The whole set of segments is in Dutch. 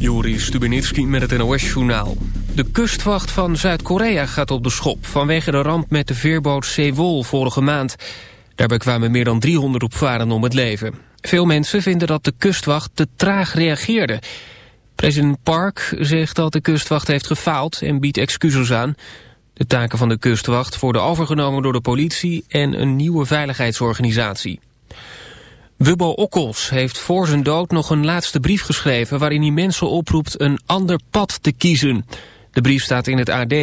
Juri Stubenitski met het NOS-journaal. De kustwacht van Zuid-Korea gaat op de schop... vanwege de ramp met de veerboot Sewol vorige maand. Daarbij kwamen meer dan 300 opvarenden om het leven. Veel mensen vinden dat de kustwacht te traag reageerde. President Park zegt dat de kustwacht heeft gefaald... en biedt excuses aan. De taken van de kustwacht worden overgenomen door de politie... en een nieuwe veiligheidsorganisatie. Wubbo Okkels heeft voor zijn dood nog een laatste brief geschreven... waarin hij mensen oproept een ander pad te kiezen. De brief staat in het AD.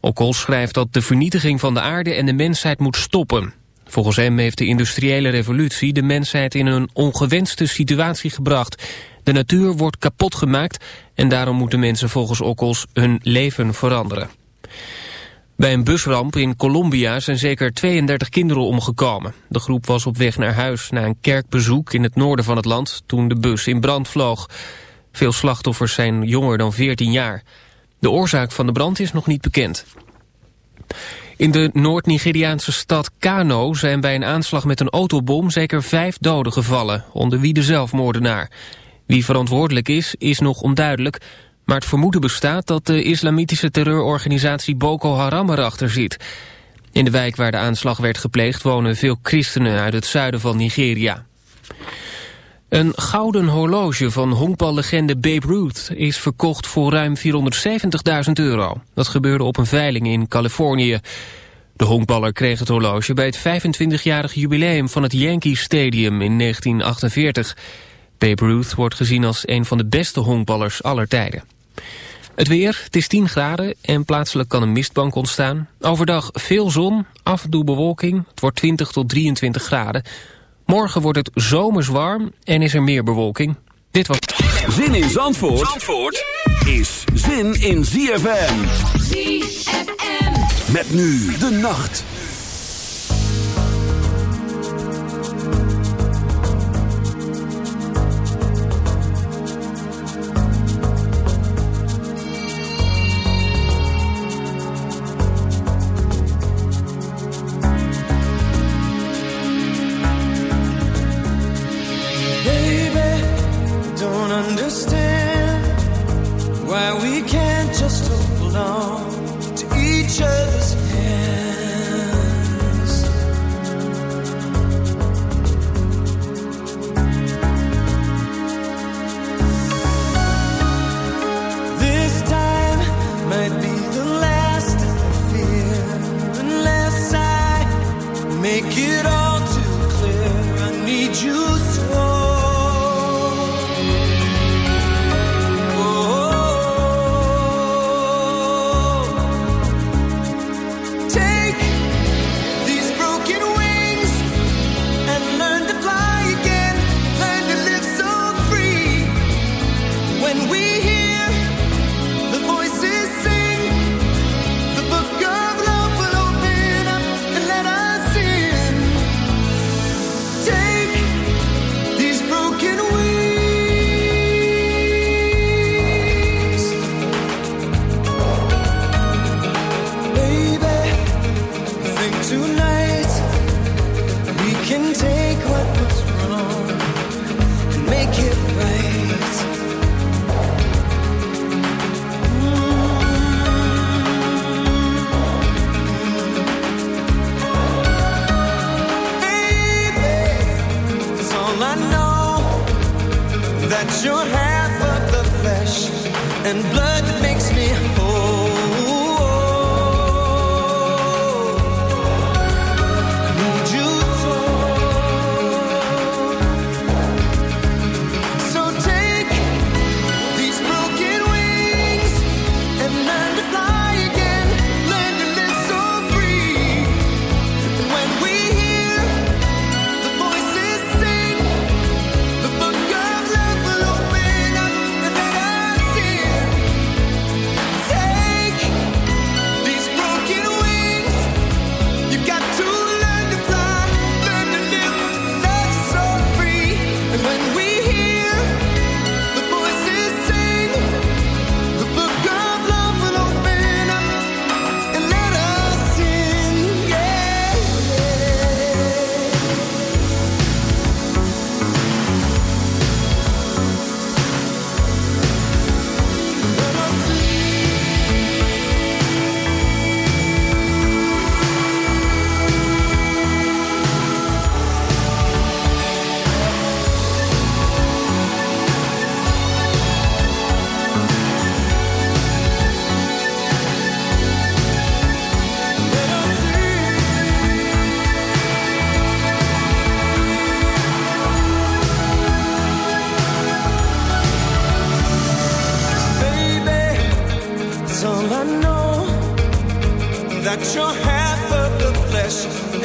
Okkels schrijft dat de vernietiging van de aarde en de mensheid moet stoppen. Volgens hem heeft de industriële revolutie de mensheid in een ongewenste situatie gebracht. De natuur wordt kapot gemaakt en daarom moeten mensen volgens Okkels hun leven veranderen. Bij een busramp in Colombia zijn zeker 32 kinderen omgekomen. De groep was op weg naar huis na een kerkbezoek in het noorden van het land... toen de bus in brand vloog. Veel slachtoffers zijn jonger dan 14 jaar. De oorzaak van de brand is nog niet bekend. In de Noord-Nigeriaanse stad Kano zijn bij een aanslag met een autobom... zeker vijf doden gevallen, onder wie de zelfmoordenaar. Wie verantwoordelijk is, is nog onduidelijk... Maar het vermoeden bestaat dat de islamitische terreurorganisatie Boko Haram erachter zit. In de wijk waar de aanslag werd gepleegd wonen veel christenen uit het zuiden van Nigeria. Een gouden horloge van honkballegende Babe Ruth is verkocht voor ruim 470.000 euro. Dat gebeurde op een veiling in Californië. De honkballer kreeg het horloge bij het 25-jarig jubileum van het Yankee Stadium in 1948. Babe Ruth wordt gezien als een van de beste honkballers aller tijden. Het weer, het is 10 graden en plaatselijk kan een mistbank ontstaan. Overdag veel zon, af en toe bewolking. Het wordt 20 tot 23 graden. Morgen wordt het zomers warm en is er meer bewolking. Dit was... Zin in Zandvoort, Zandvoort is zin in ZFM. ZFM. Met nu de nacht.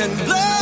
And blood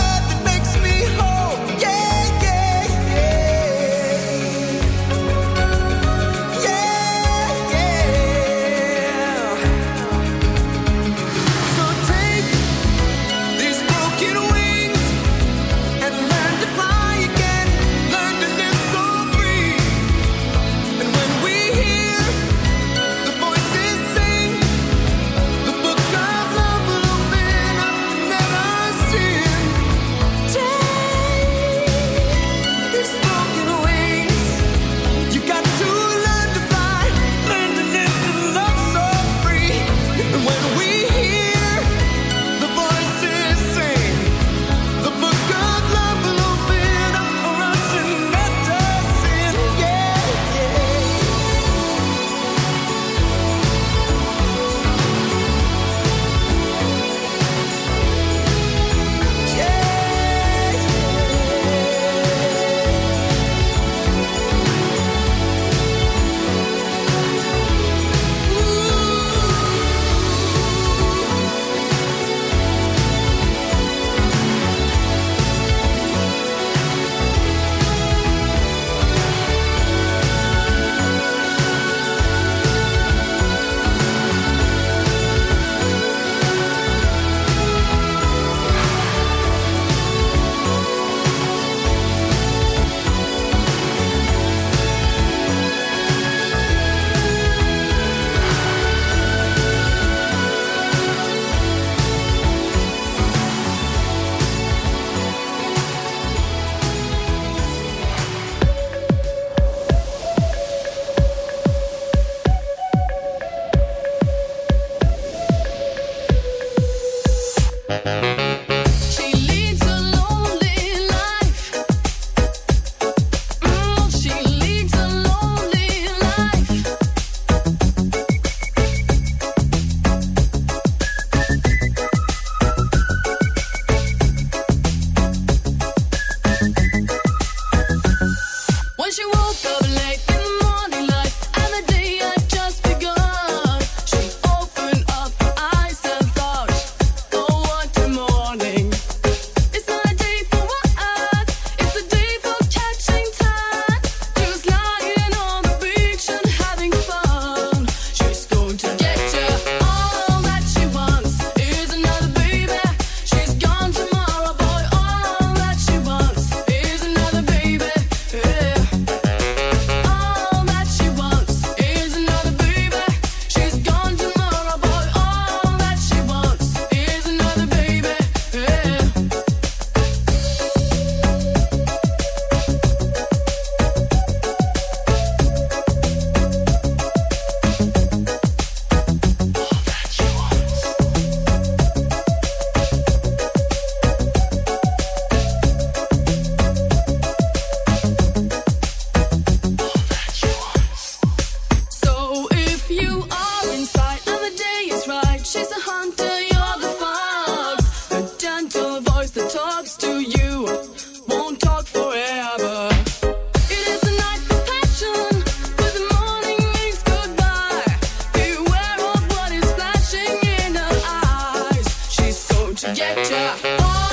ja.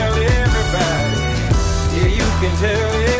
tell everybody. Yeah, you can tell everybody.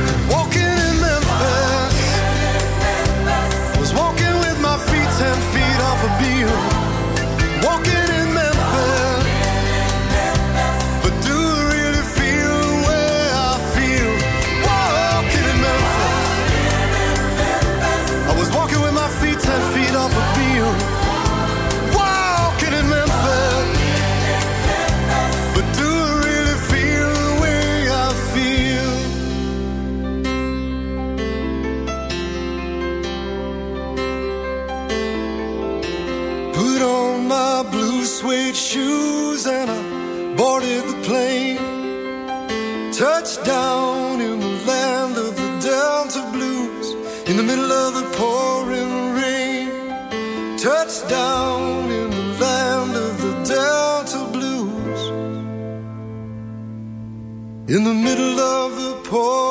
in the middle of the port.